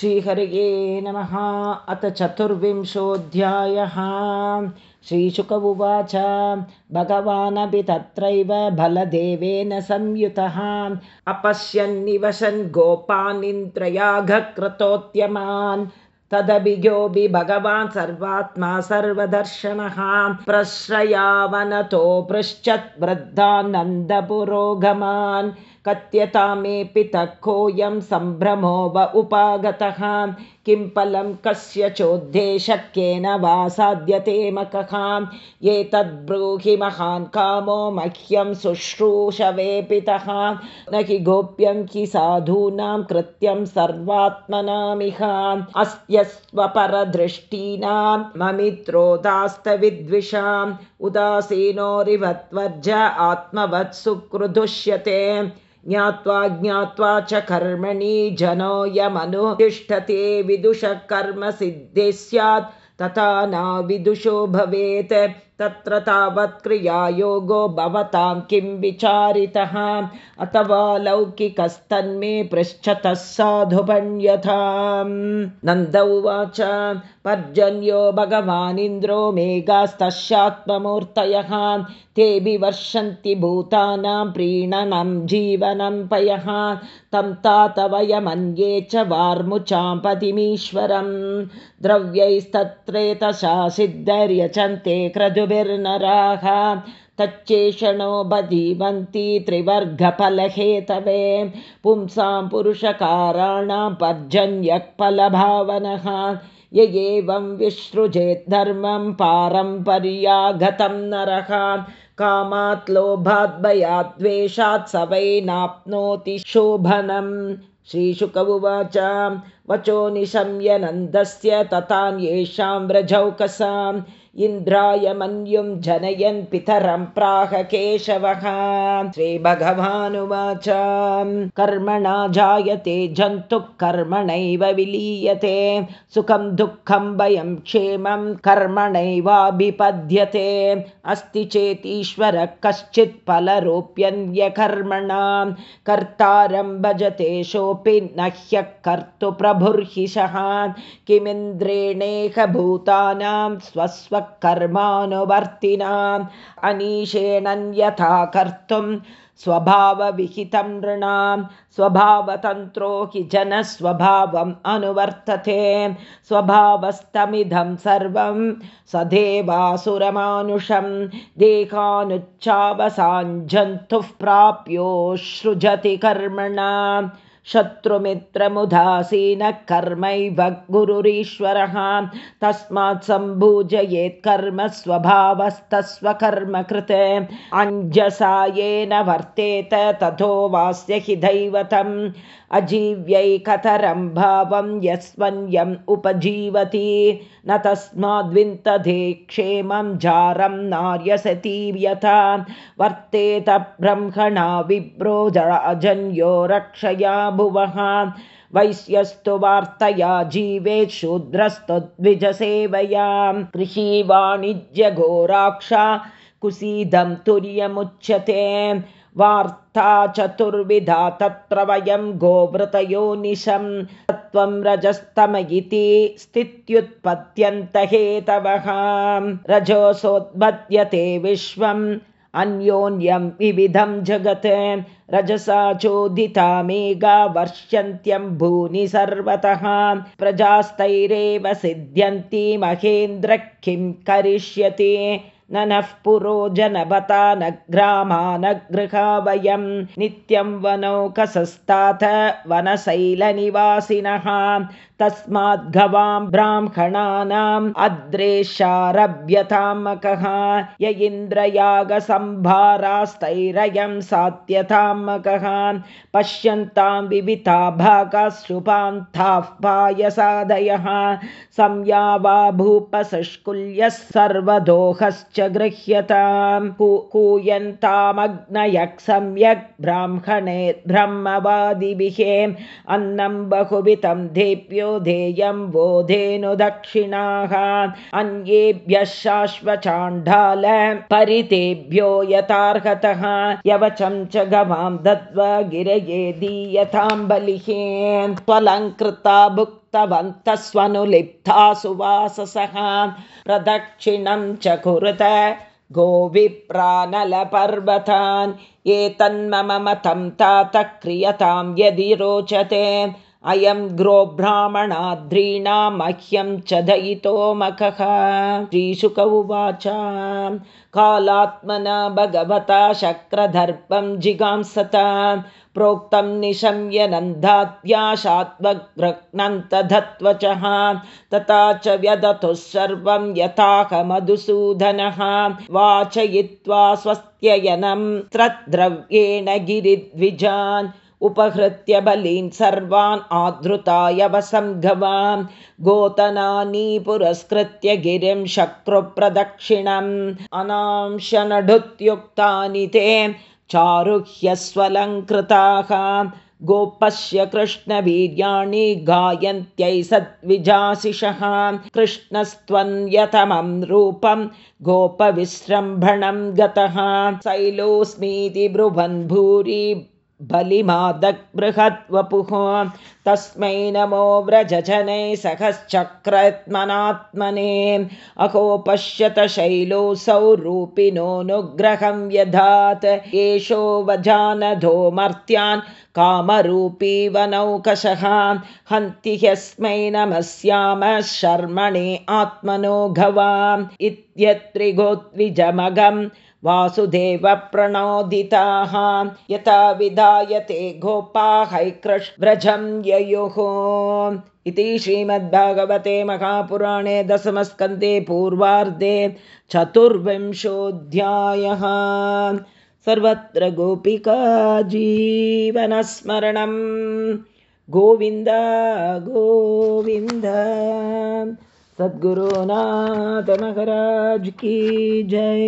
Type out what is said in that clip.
श्रीहरये नमः। अथ चतुर्विंशोऽध्यायः। श्रीशुक उवाच भगवानपि तत्रैव बलदेवेन संयुतः। अपश्यन्निवसन् गोपानिन्द्रयाघक्रतोद्यमान् तदभियोऽपि भगवान् सर्वात्मा सर्वदर्शनः। प्रश्रयावनतो पृश्चत् वृद्धानन्दपुरोगमान् कथ्यतामेऽपि तोऽयं सम्भ्रमो व उपागतः? किं फलं कस्य चोद्देशक्येन वा साध्यते मकः? एतद्ब्रूहि महान् कामो मह्यं शुश्रूषवेपितः न हि गोप्यं हि साधूनां कृत्यं सर्वात्मनामिह। अस्त्यस्वपरदृष्टीनां ममित्रोदास्तविद्विषाम् उदासीनोरिवत्वर्ज आत्मवत्सु कृदुष्यते ज्ञात्वा ज्ञात्वा च कर्मणि जनोऽयमनुतिष्ठते विदुषः कर्मसिद्धे स्यात् तथा न विदुषो भवेत् तत्र तावत् क्रियायोगो भवतां किं विचारितः? अथवा लौकिकस्तन्मे पृच्छतः साधुपण्यथा नन्द उवाच पर्जन्यो भगवानिन्द्रो मेघास्तस्यात्ममूर्तयः। तेऽपि वर्षन्ति भूतानां प्रीणनं जीवनं पयः। तं तात वयमन्ये च वार्मुचां पतिमीश्वरं द्रव्यैस्तत्रेतशा सिद्धर्यचन्ते क्रतुभिर्नराः तच्चेषणो बजीवन्ति त्रिवर्गफलहेतवे। पुंसां पुरुषकाराणां पर्जन्यक्फलभावनः। य एवं विसृजेत् धर्मं पारम्पर्यागतं नरः। कामात् लोभाद् भयाद्वेषात् स वै नाप्नोति शोभनम्। श्रीशुक उवाच वचो निशम्यनन्दस्य तथान्येषां व्रजौकसाम् इन्द्राय मन्युं जनयन् पितरं प्राह केशवः। श्रीभगवानुवाच कर्मणा जायते जन्तुः कर्मणैव विलीयते। सुखं दुःखं भयं क्षेमं कर्मणैवाभिपद्यते। अस्ति चेतीश्वरः कश्चित् फलरूप्यन्यकर्मणां कर्तारं भजते सोऽपि न ह्यः कर्तुप्रभुर्हिषः किमिन्द्रेणेह भूतानां स्वस्व कर्मानुवर्तिनाम् अनीशेणन्यथा कर्तुं स्वभावविहितं नृणां स्वभावतन्त्रो हि जनस्वभावम् अनुवर्तते स्वभावस्तमिदं सर्वं सदेवासुरमानुषं देहानुच्चावसाञ्जन्तुः प्राप्योसृजति कर्मणा शत्रुमित्रमुदासीनः कर्मैव गुरुरीश्वरः। तस्मात् सम्भुजयेत् कर्म स्वभावस्तस्वकर्म कृते अञ्जसा येन वर्तेत तथो वास्य हि दैवतम्। अजीव्यैकतरं भावं यस्वन्यम् उपजीवति। न तस्माद्विन्तधे क्षेमं जारं नार्यसती यथा वर्तेत ब्रह्मणा जराजन्यो रक्षया भुवः वैश्यस्तु वार्तया जीवेत् शूद्रस्तु द्विजसेवयां कृषिवाणिज्यघोराक्षा कुसीदं तुर्यमुच्यते। वार्ता चतुर्विधा तत्र वयं गोवृतयो निशं तत्त्वं रजस्तम इति स्थित्युत्पद्यन्त हेतवः। रजोसोद्पद्यते विश्वम् अन्योन्यं विविधं जगत् रजसा चोदिता मेघा वर्ष्यन्त्यं भूनि सर्वतः। प्रजास्तैरेव सिद्ध्यन्ति महेन्द्र किं करिष्यति? न नः पुरो जनपता न ग्रामा न गृहा वयं। नित्यं वनौकसस्ताथ वनशैलनिवासिनः तस्माद्गवां ब्राह्मणानाम् अद्रेशारभ्यतामकः य इन्द्रयागसम्भारास्तैरयं सात्यतामकः पश्यन्तां विविता भागाश्रुपान्ताः पायसादयः संयावा भूपसुष्कुल्यः सर्वदोहश्च गृह्यतां कूयन्तामग्नयक् सम्यक् ब्राह्मणे ब्रह्मवादिभिः अन्नं बहुवितं देप्यो देयं बोधेनु दक्षिणाः अन्येभ्यः शाश्वचाण्डाल परितेभ्यो यथार्हतः यवचं च गवां दत्वा गिरये दीयतां बलिः त्वलङ्कृता भुक्तवन्तः स्वनुलिप्ता सुवाससः प्रदक्षिणं च कुरुत गोविप्रानलपर्वतान् एतन्मम मतं तात क्रियतां यदि रोचते अयं ग्रो ब्राह्मणाद्रीणां मह्यं च दयितो मखः श्रीशुक उवाच। कालात्मना भगवता शक्रदर्पं जिगांसता। प्रोक्तं निशम्य नन्दात्याशात्मग्रह्नन्तधत्वचः तथा च व्यदतुः सर्वं यथाह मधुसूदनः वाचयित्वा स्वस्त्ययनं त्रद्रव्येण गिरिद्विजान् उपहृत्य बलीन् सर्वान् आधृताय वसङ्गवान् गोतनानि पुरस्कृत्य गिरिं शक्रुप्रदक्षिणम्। अनांशनढुत्युक्तानि ते चारुह्यस्वलङ्कृताः। गोपस्य कृष्णवीर्याणि गायन्त्यै सद्विजाशिषः। कृष्णस्त्वन्यतमं रूपं गोपविसृम्भणं गतः। शैलोऽस्मीति ब्रुवन् भूरि बलिमादग्बृहद्वपुः। तस्मै नमो व्रजजने सहश्चक्रत्मनात्मने अहो पश्यत शैलोऽसौ रूपिणोऽनुग्रहं व्यधात् एषो वजानधो मर्त्यान् कामरूपी वनौकशः। हन्ति ह्यस्मै नमस्याम शर्मणे आत्मनो गवाम् इत्यत्रिगोद्विजमगम् वासुदेवप्रणोदिताः यथा विधायते गोपाहैकृष्व्रजं ययुः। इति श्रीमद्भागवते महापुराणे दशमस्कन्धे पूर्वार्धे चतुर्विंशोऽध्यायः। सर्वत्र गोपिका जीवनस्मरणं गोविन्द गोविन्द सद्गुरुनाथ महाराज की जय